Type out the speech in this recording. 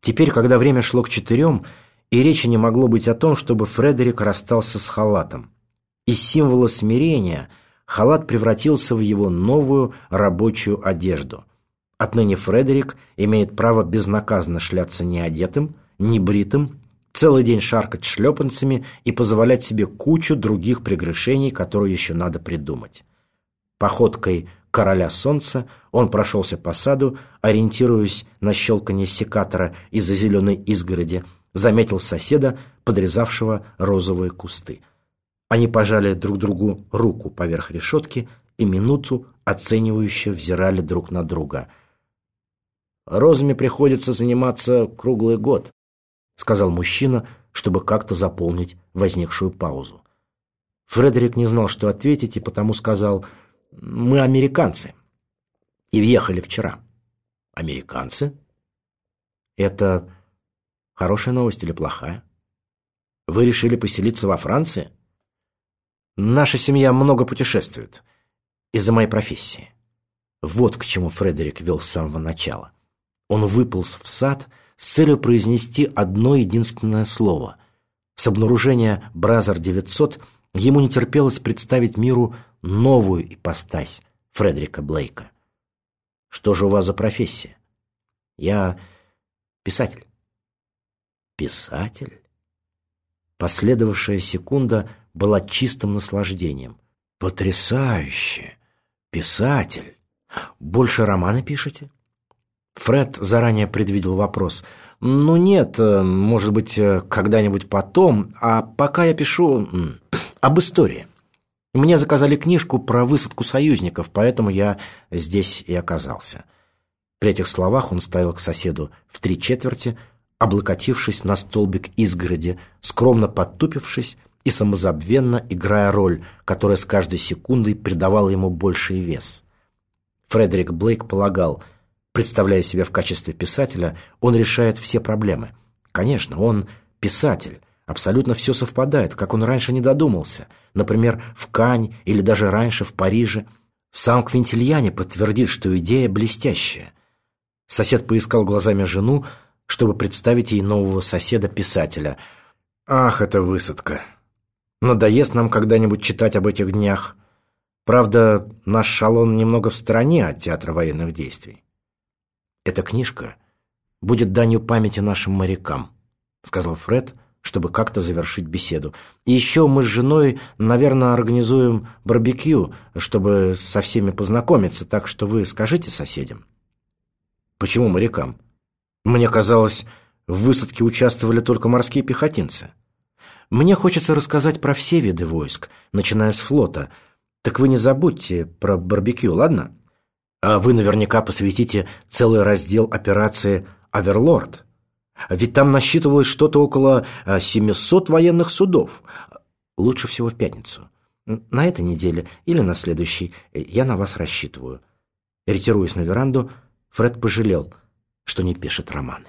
Теперь, когда время шло к четырем, и речи не могло быть о том, чтобы Фредерик расстался с халатом. Из символа смирения халат превратился в его новую рабочую одежду. Отныне Фредерик имеет право безнаказанно шляться неодетым, небритым, целый день шаркать шлепанцами и позволять себе кучу других прегрешений, которые еще надо придумать. Походкой короля солнца он прошелся по саду, ориентируясь на щелканье секатора из-за зеленой изгороди, заметил соседа, подрезавшего розовые кусты. Они пожали друг другу руку поверх решетки и минуту оценивающе взирали друг на друга. «Розами приходится заниматься круглый год», сказал мужчина, чтобы как-то заполнить возникшую паузу. Фредерик не знал, что ответить, и потому сказал «Мы американцы и въехали вчера». «Американцы?» «Это хорошая новость или плохая? Вы решили поселиться во Франции?» «Наша семья много путешествует из-за моей профессии». Вот к чему Фредерик вел с самого начала. Он выполз в сад с целью произнести одно единственное слово. С обнаружения «Brother-900» ему не терпелось представить миру новую ипостась Фредерика Блейка. «Что же у вас за профессия?» «Я писатель». «Писатель?» Последовавшая секунда была чистым наслаждением. «Потрясающе! Писатель! Больше романы пишете?» Фред заранее предвидел вопрос. «Ну нет, э, может быть, э, когда-нибудь потом, а пока я пишу об истории. Мне заказали книжку про высадку союзников, поэтому я здесь и оказался». При этих словах он ставил к соседу в три четверти, облокотившись на столбик изгороди, скромно подтупившись и самозабвенно играя роль, которая с каждой секундой придавала ему больший вес. Фредерик Блейк полагал – Представляя себя в качестве писателя, он решает все проблемы. Конечно, он писатель. Абсолютно все совпадает, как он раньше не додумался. Например, в Кань или даже раньше в Париже. Сам Квинтильяне подтвердит, что идея блестящая. Сосед поискал глазами жену, чтобы представить ей нового соседа-писателя. «Ах, эта высадка! Надоест нам когда-нибудь читать об этих днях. Правда, наш шалон немного в стороне от театра военных действий». «Эта книжка будет данью памяти нашим морякам», сказал Фред, чтобы как-то завершить беседу. «И еще мы с женой, наверное, организуем барбекю, чтобы со всеми познакомиться, так что вы скажите соседям». «Почему морякам? Мне казалось, в высадке участвовали только морские пехотинцы. Мне хочется рассказать про все виды войск, начиная с флота. Так вы не забудьте про барбекю, ладно?» А вы наверняка посвятите целый раздел операции «Аверлорд». Ведь там насчитывалось что-то около 700 а, военных судов. Лучше всего в пятницу. На этой неделе или на следующей я на вас рассчитываю. Ретируясь на веранду, Фред пожалел, что не пишет романы.